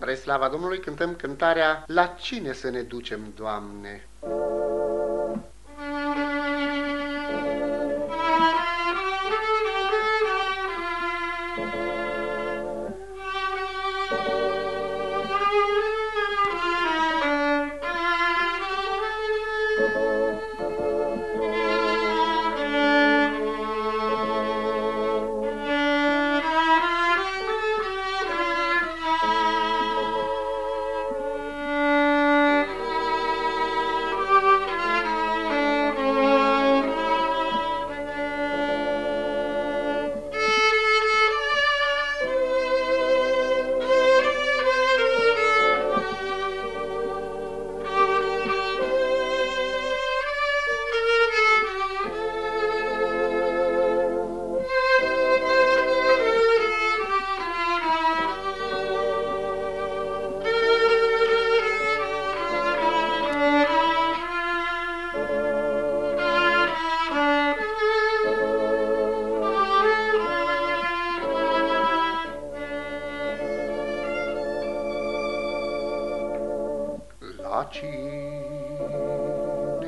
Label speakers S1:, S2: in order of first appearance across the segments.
S1: Spre slava Domnului cântăm cântarea La cine să ne ducem, Doamne? La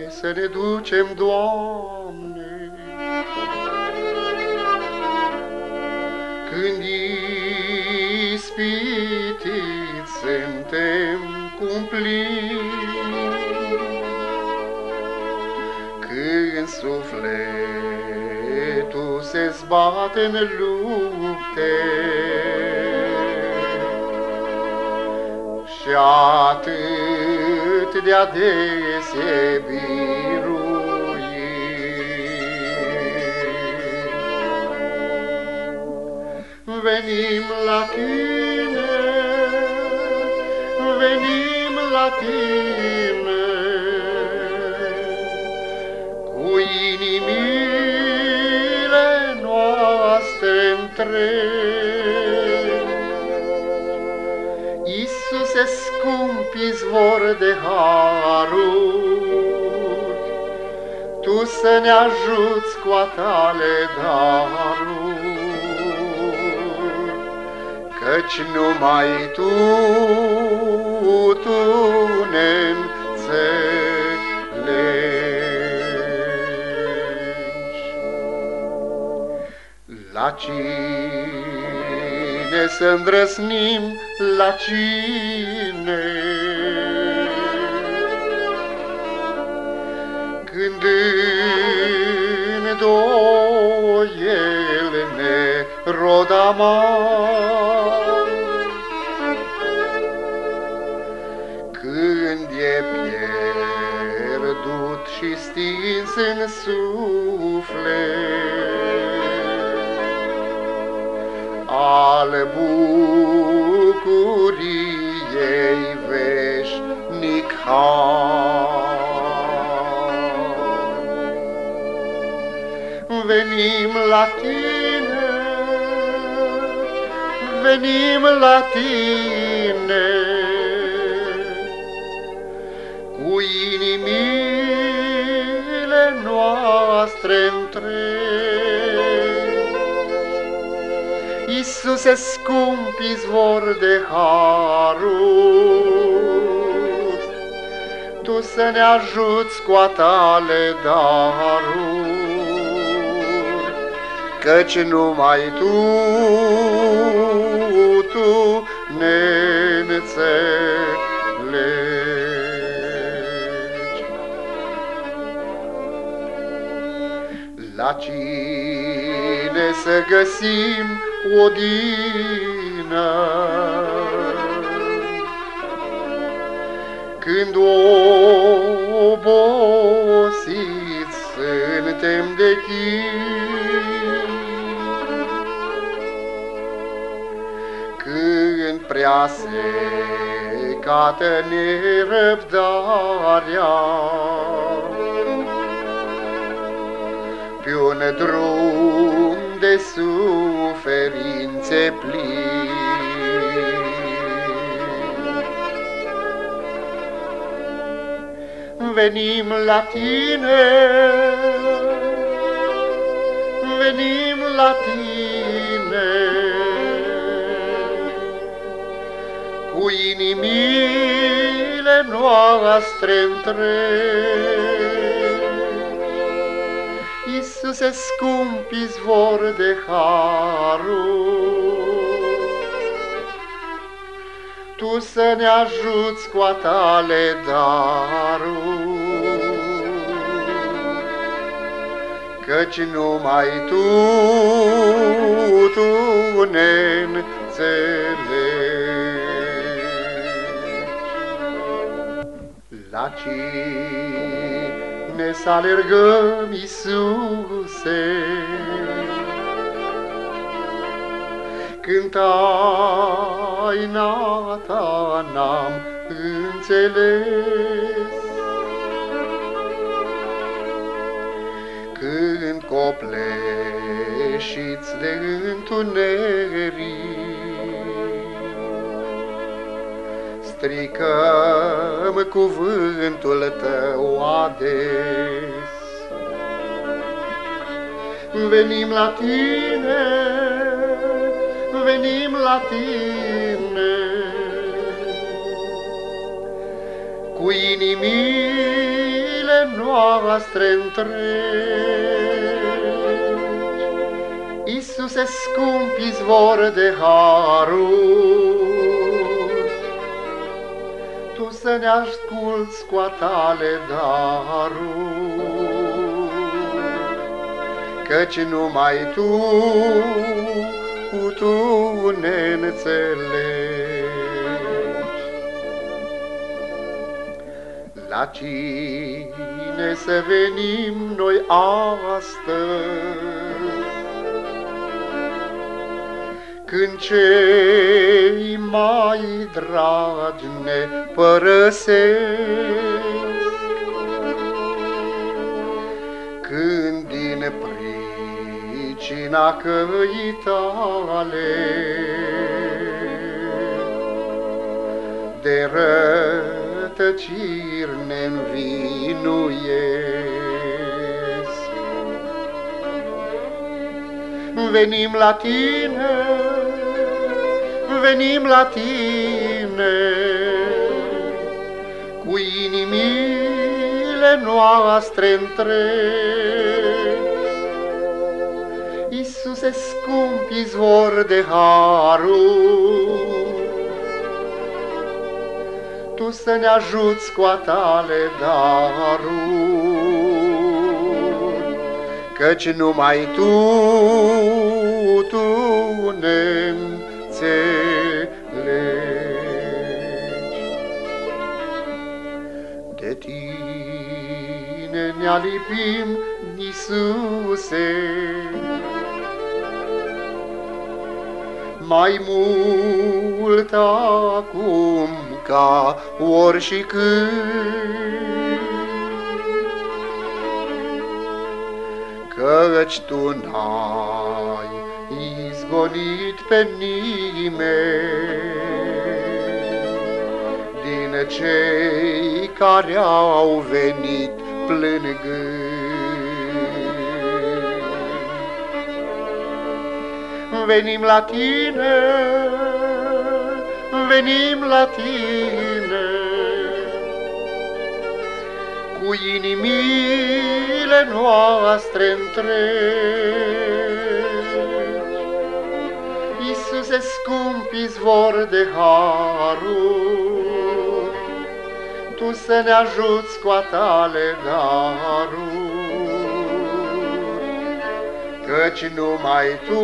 S1: cine să ne ducem, Doamne? Când ispitit suntem cumplini, Când sufletul se zbate în lupte, și atât de adese birui. Venim la tine, venim la tine, cu inimile noastre întregi. Izvor de haruri, Tu să ne ajuți cu a tale daruri, Căci numai Tu, Tu ne înțelegi. La cine să îndrăsnim, la cine? Când îndoiel ne rodamar, Când e pierdut și stins în suflet, al bucuriei veșnic har. Venim la tine, venim la tine, cu inimile noastre întregi. Iisuse scump izvor de haruri, Tu să ne ajuți cu a tale daruri, Căci numai Tu, Tu ne înțelegi. La cine să găsim odină? Când obosiți suntem de chin, prea secată nerăbdarea, pe un drum de suferințe plin. Venim la tine, venim la tine, cu inimile noastre întregi. Iisuse scump izvor de harul, Tu să ne ajuți cu a tale darul, Căci numai Tu, Tu ne înțelegi. La cine să alergăm, Iisuse, Când taina Ta n-am înțeles, Când copleșiți de întuneric, Stricăm cuvântul Tău ades. Venim la Tine, venim la Tine, Cu inimile noastre întregi. Iisuse scump izvor de harul, să ne asculți cu a tale darul, Căci numai Tu, Tu ne înțelegi. La cine să venim noi astăzi? Când cei mai dragi ne părăsesc, Când din pricina căii tale de rătăciri ne învinuiesc. Venim la Tine, venim la Tine, cu inimile noastre întregi. Iisuse scump izvor de harul, Tu să ne ajuți cu a tale darul, Căci numai Tu, Tu ne înțelegi. De Tine ne alipim, Iisuse, mai mult acum ca ori și când. Căci Tu n-ai izgonit pe nimeni din cei care au venit plângând. Venim la Tine, venim la Tine, cu inimile noastre întregi. Iisuse scump izvor de harul, Tu să ne ajuți cu a tale darul, Căci numai Tu,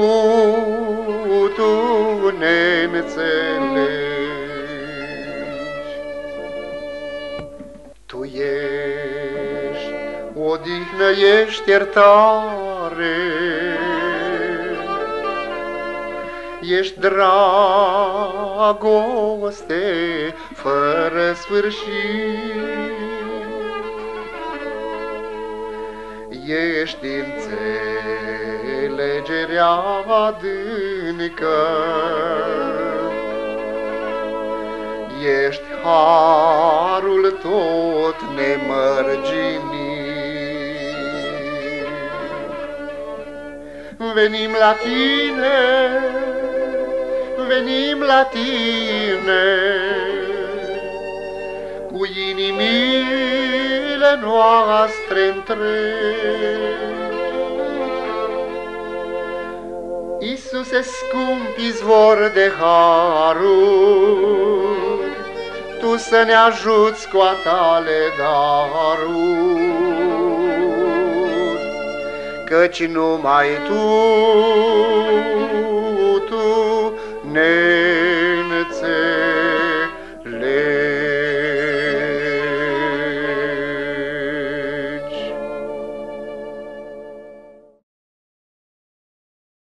S1: Tu ne înțelegi. Tu ești odihnă, ești iertare, Ești dragoste fără sfârșit. Ești înțelegerea adâncă, Ești harul tot nemărginit. Venim la Tine, venim la tine cu inimile noastre întregi. Iisuse scump izvor de haruri, Tu să ne ajuți cu a tale daruri, Căci numai Tu